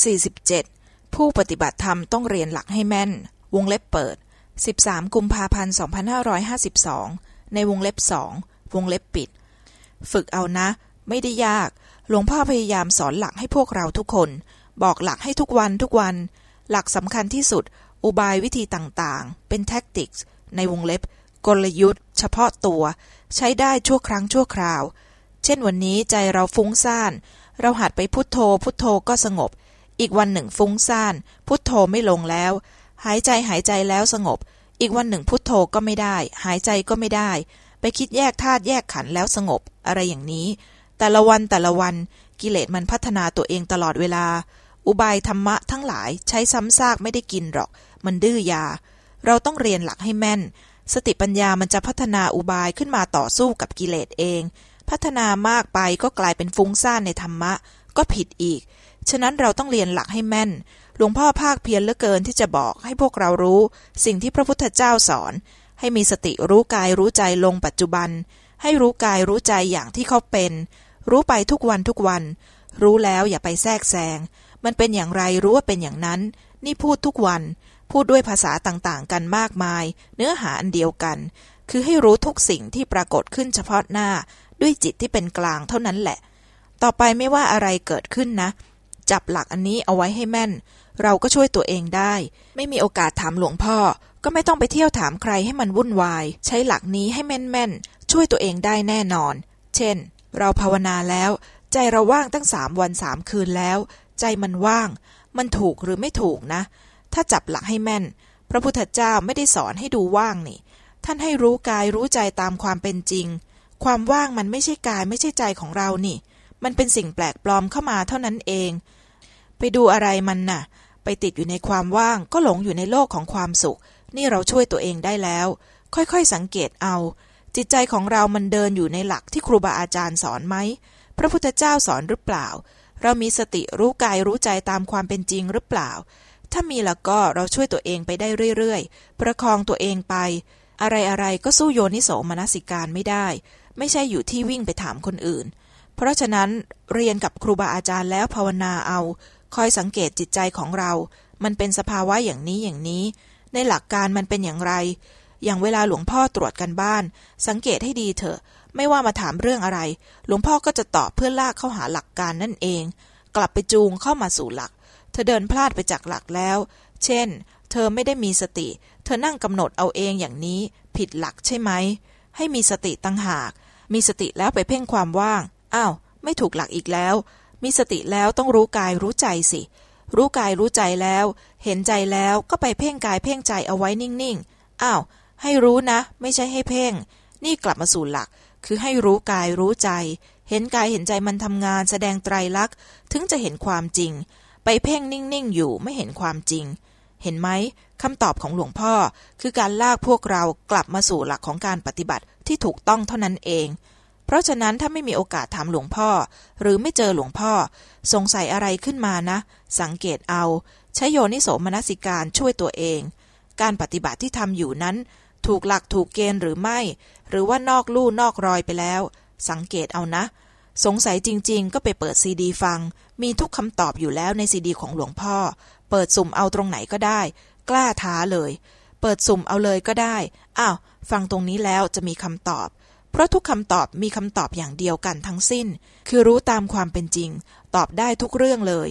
47 ผู้ปฏิบัติธรรมต้องเรียนหลักให้แม่น วงเล็บเปิด 13 กุมภาพันธ์ 2552 ในวงเล็บสองวงเล็บปิด ฝึกเอานะ ไม่ได้ยาก หลวงพ่อพยายามสอนหลักให้พวกเราทุกคน บอกหลักให้ทุกวันทุกวัน หลักสำคัญที่สุด อุบายวิธีต่างๆ เป็นแท็กติกส์ในวงเล็บ กลยุทธ์ เฉพาะตัว ใช้ได้ชั่วครั้งชั่วคราว เช่นวันนี้ใจเราฟุ้งซ่านเราหัดไปพุทโธพุทโธก็สงบ อีกวันหนึ่งฟุ้งซ่าน พุทโธไม่ลงแล้ว หายใจหายใจแล้วสงบ อีกวันหนึ่งพุทโธก็ไม่ได้ หายใจก็ไม่ได้ ไปคิดแยกธาตุแยกขันแล้วสงบ อะไรอย่างนี้ แต่ละวันแต่ละวันกิเลสมันพัฒนาตัวเองตลอดเวลา อุบายธรรมะทั้งหลายใช้ซ้ำซากไม่ได้กินหรอก มันดื้อยา เราต้องเรียนหลักให้แม่น สติปัญญามันจะพัฒนาอุบายขึ้นมาต่อสู้กับกิเลสเอง พัฒนามากไปก็กลายเป็นฟุ้งซ่านในธรรมะ ก็ผิดอีก ฉะนั้นเราต้องเรียนหลักให้แม่น หลวงพ่อภาคเพียรเหลือเกินที่จะบอกให้พวกเรารู้ สิ่งที่พระพุทธเจ้าสอน ให้มีสติรู้กายรู้ใจลงปัจจุบัน ให้รู้กายรู้ใจอย่างที่เขาเป็น รู้ไปทุกวันทุกวัน รู้แล้วอย่าไปแทรกแซง มันเป็นอย่างไรรู้ว่าเป็นอย่างนั้น นี่พูดทุกวัน พูดด้วยภาษาต่างๆ กันมากมาย เนื้อหาอันเดียวกัน คือให้รู้ทุกสิ่งที่ปรากฏขึ้นเฉพาะหน้า ด้วยจิตที่เป็นกลางเท่านั้นแหละ ต่อไปไม่ว่าอะไรเกิดขึ้นนะ จับหลักอันนี้เอาไว้ให้แม่น เราก็ช่วยตัวเองได้ ไม่มีโอกาสถามหลวงพ่อ ก็ไม่ต้องไปเที่ยวถามใครให้มันวุ่นวาย ใช้หลักนี้ให้แม่นๆ ช่วยตัวเองได้แน่นอน เช่น เราภาวนาแล้ว ใจเราว่างตั้งสามวันสามคืนแล้ว ใจมันว่าง มันถูกหรือไม่ถูกนะ ถ้าจับหลักให้แม่น พระพุทธเจ้าไม่ได้สอนให้ดูว่างนี่ ท่านให้รู้กายรู้ใจตามความเป็นจริง ความว่างมันไม่ใช่กายไม่ใช่ใจของเรานี่มันเป็นสิ่งแปลกปลอมเข้ามาเท่านั้นเอง ไปดูอะไรมันน่ะ ไปติดอยู่ในความว่างก็หลงอยู่ในโลกของความสุข นี่เราช่วยตัวเองได้แล้ว ค่อยๆสังเกตเอา จิตใจของเรามันเดินอยู่ในหลักที่ครูบาอาจารย์สอนไหม พระพุทธเจ้าสอนหรือเปล่า เรามีสติรู้กายรู้ใจตามความเป็นจริงหรือเปล่า ถ้ามีแล้วก็เราช่วยตัวเองไปได้เรื่อยๆ ประคองตัวเองไป อะไรๆก็สู้โยนิโสมนสิการไม่ได้ ไม่ใช่อยู่ที่วิ่งไปถามคนอื่น เพราะฉะนั้นเรียนกับครูบาอาจารย์แล้วภาวนาเอา คอยสังเกตจิตใจของเรา มันเป็นสภาวะอย่างนี้อย่างนี้ ในหลักการมันเป็นอย่างไร อย่างเวลาหลวงพ่อตรวจกันบ้าน สังเกตให้ดีเถอะ ไม่ว่ามาถามเรื่องอะไร หลวงพ่อก็จะตอบเพื่อลากเข้าหาหลักการนั่นเอง กลับไปจูงเข้ามาสู่หลัก เธอเดินพลาดไปจากหลักแล้ว เช่น เธอไม่ได้มีสติ เธอนั่งกำหนดเอาเองอย่างนี้ ผิดหลักใช่ไหม ให้มีสติตั้งหาก มีสติแล้วไปเพ่งความว่าง อ้าว ไม่ถูกหลักอีกแล้ว มีสติแล้วต้องรู้กายรู้ใจสิ รู้กายรู้ใจแล้ว เห็นใจแล้วก็ไปเพ่งกายเพ่งใจเอาไว้นิ่งๆ อ้าว ให้รู้นะ ไม่ใช่ให้เพ่ง นี่กลับมาสู่หลัก คือให้รู้กายรู้ใจ เห็นกายเห็นใจมันทำงานแสดงไตรลักษณ์ ถึงจะเห็นความจริง ไปเพ่งนิ่งๆ อยู่ไม่เห็นความจริง เห็นไหมคำตอบของหลวงพ่อ คือการลากพวกเรากลับมาสู่หลักของการปฏิบัติที่ถูกต้องเท่านั้นเอง เพราะฉะนั้นถ้าไม่มีโอกาสถามหลวงพ่อ หรือไม่เจอหลวงพ่อ สงสัยอะไรขึ้นมานะ สังเกตเอา ใช้โยนิโสมนสิการช่วยตัวเอง การปฏิบัติที่ทำอยู่นั้น ถูกหลักถูกเกณฑ์หรือไม่ หรือว่านอกลู่นอกรอยไปแล้ว สังเกตเอานะ สงสัยจริง ๆ ก็ไปเปิดซีดีฟัง มีทุกคำตอบอยู่แล้วในซีดีของหลวงพ่อ เปิดสุ่มเอาตรงไหนก็ได้ กล้าท้าเลย เปิดสุ่มเอาเลยก็ได้ อ้าว ฟังตรงนี้แล้วจะมีคำตอบ เพราะทุกคำตอบมีคำตอบอย่างเดียวกันทั้งสิ้น คือรู้ตามความเป็นจริง ตอบได้ทุกเรื่องเลย